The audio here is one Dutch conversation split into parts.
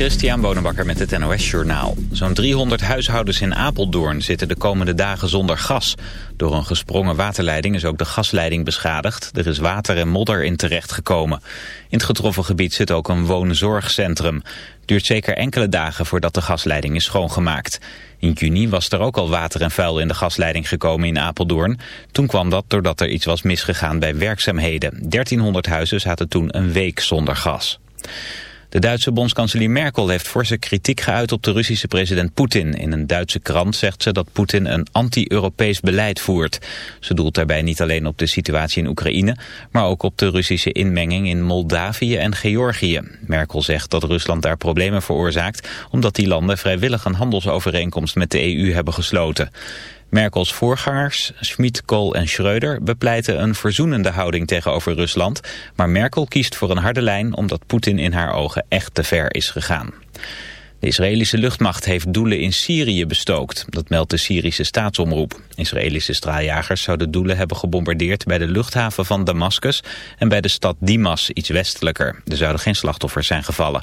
Christian Bonenbakker met het NOS Journaal. Zo'n 300 huishoudens in Apeldoorn zitten de komende dagen zonder gas. Door een gesprongen waterleiding is ook de gasleiding beschadigd. Er is water en modder in terechtgekomen. In het getroffen gebied zit ook een woonzorgcentrum. Duurt zeker enkele dagen voordat de gasleiding is schoongemaakt. In juni was er ook al water en vuil in de gasleiding gekomen in Apeldoorn. Toen kwam dat doordat er iets was misgegaan bij werkzaamheden. 1300 huizen zaten toen een week zonder gas. De Duitse bondskanselier Merkel heeft forse kritiek geuit op de Russische president Poetin. In een Duitse krant zegt ze dat Poetin een anti-Europees beleid voert. Ze doelt daarbij niet alleen op de situatie in Oekraïne, maar ook op de Russische inmenging in Moldavië en Georgië. Merkel zegt dat Rusland daar problemen veroorzaakt, omdat die landen vrijwillig een handelsovereenkomst met de EU hebben gesloten. Merkels voorgangers, Schmid, Kohl en Schreuder, bepleiten een verzoenende houding tegenover Rusland. Maar Merkel kiest voor een harde lijn omdat Poetin in haar ogen echt te ver is gegaan. De Israëlische luchtmacht heeft doelen in Syrië bestookt. Dat meldt de Syrische staatsomroep. Israëlische straaljagers zouden doelen hebben gebombardeerd bij de luchthaven van Damascus en bij de stad Dimas, iets westelijker. Er zouden geen slachtoffers zijn gevallen.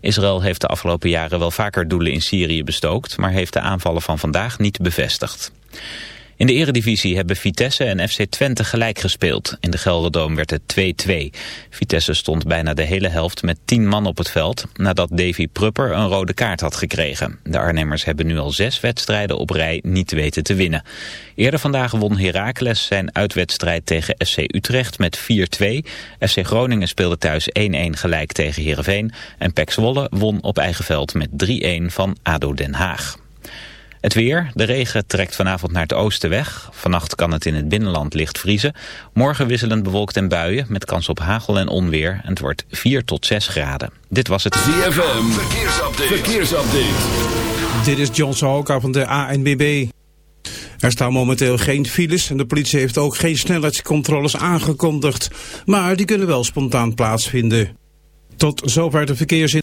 Israël heeft de afgelopen jaren wel vaker doelen in Syrië bestookt, maar heeft de aanvallen van vandaag niet bevestigd. In de eredivisie hebben Vitesse en FC Twente gelijk gespeeld. In de Gelderdoom werd het 2-2. Vitesse stond bijna de hele helft met 10 man op het veld... nadat Davy Prupper een rode kaart had gekregen. De Arnhemmers hebben nu al zes wedstrijden op rij niet weten te winnen. Eerder vandaag won Heracles zijn uitwedstrijd tegen FC Utrecht met 4-2. FC Groningen speelde thuis 1-1 gelijk tegen Heerenveen... en Pek Zwolle won op eigen veld met 3-1 van ADO Den Haag. Het weer. De regen trekt vanavond naar het oosten weg. Vannacht kan het in het binnenland licht vriezen. Morgen wisselend bewolkt en buien met kans op hagel en onweer. En het wordt 4 tot 6 graden. Dit was het ZFM. Verkeersupdate. Verkeersupdate. Dit is John Sahoka van de ANBB. Er staan momenteel geen files en de politie heeft ook geen snelheidscontroles aangekondigd. Maar die kunnen wel spontaan plaatsvinden. Tot zover de verkeerszin.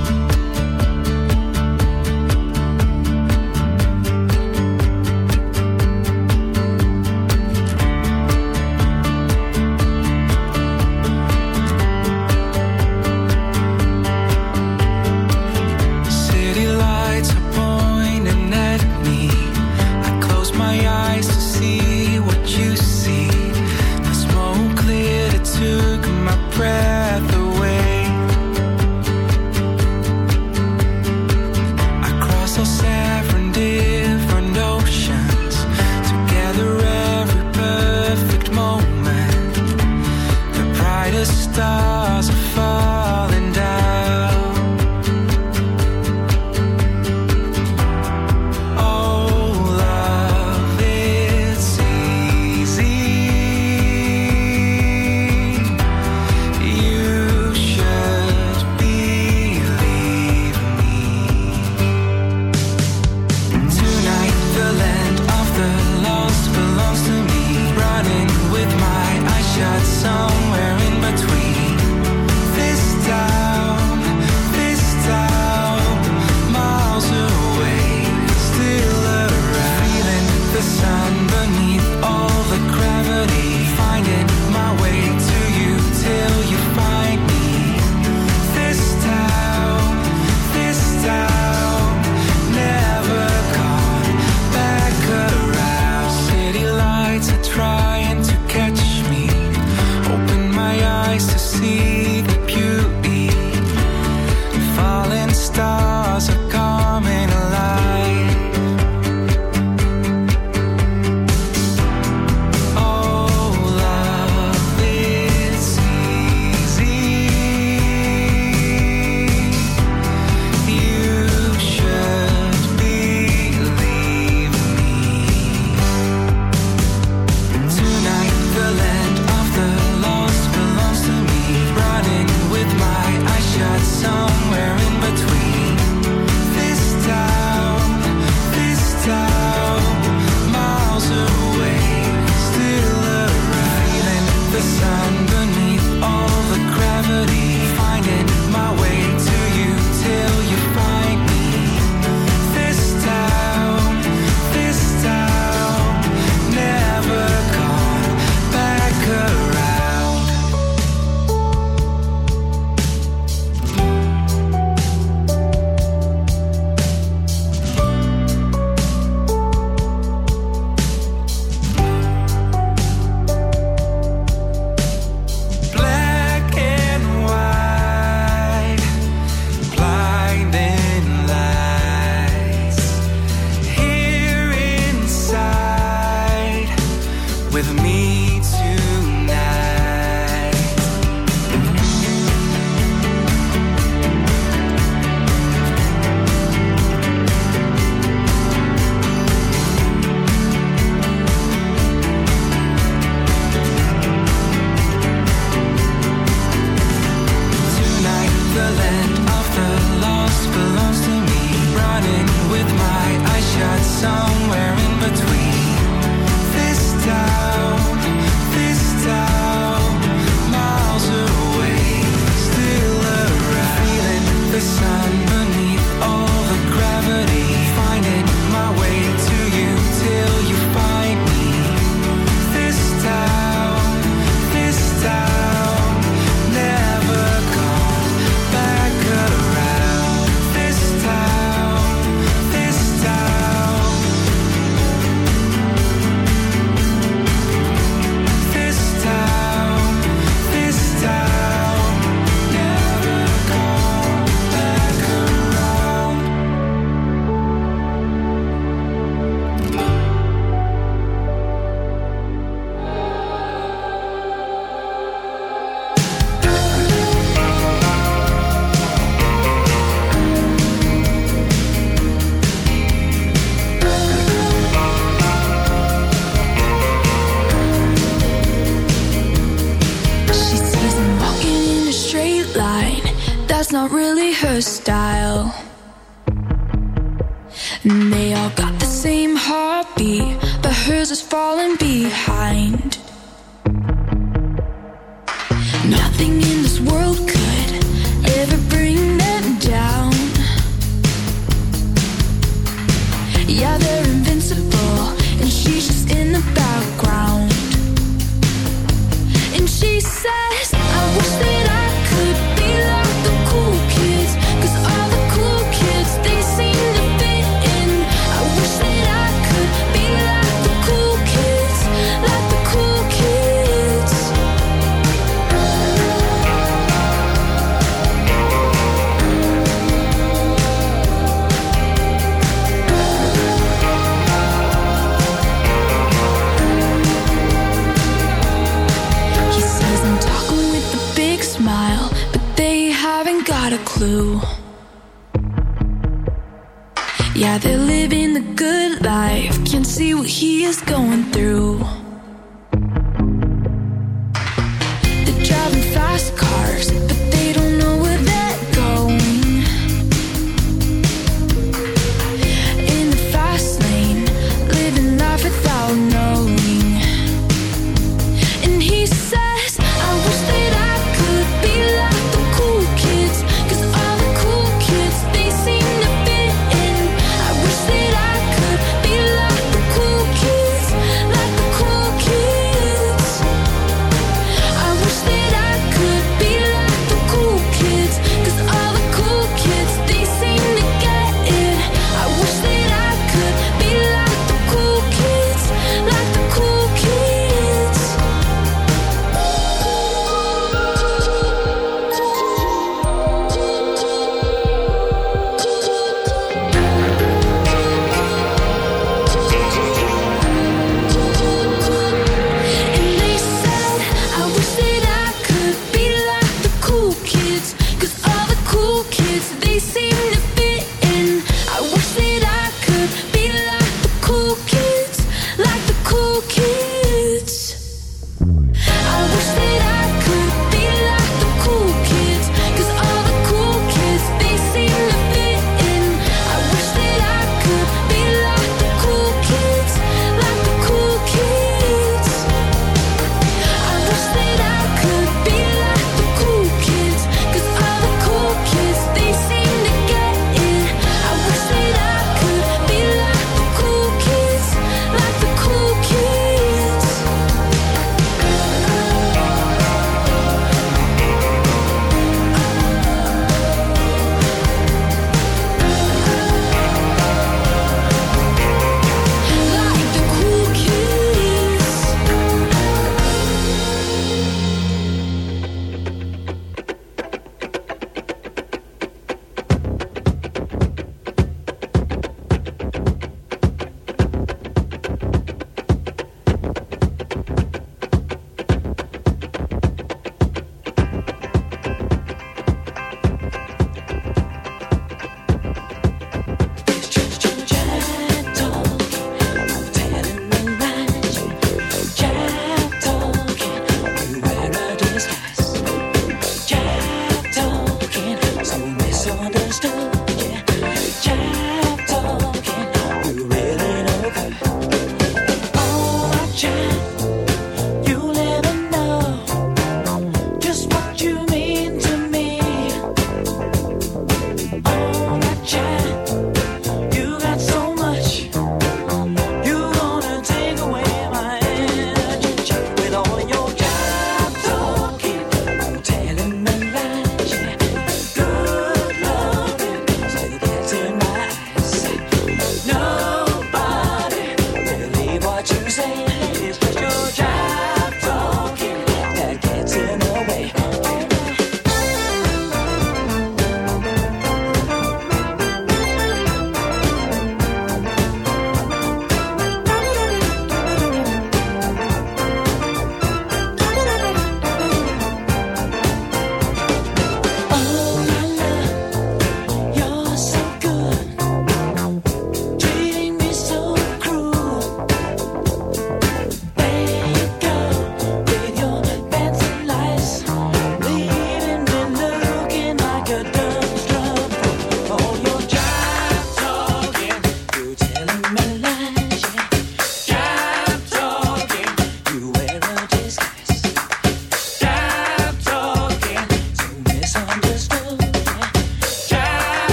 see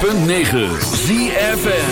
106.9 ZFN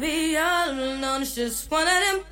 be all alone. It's just one of them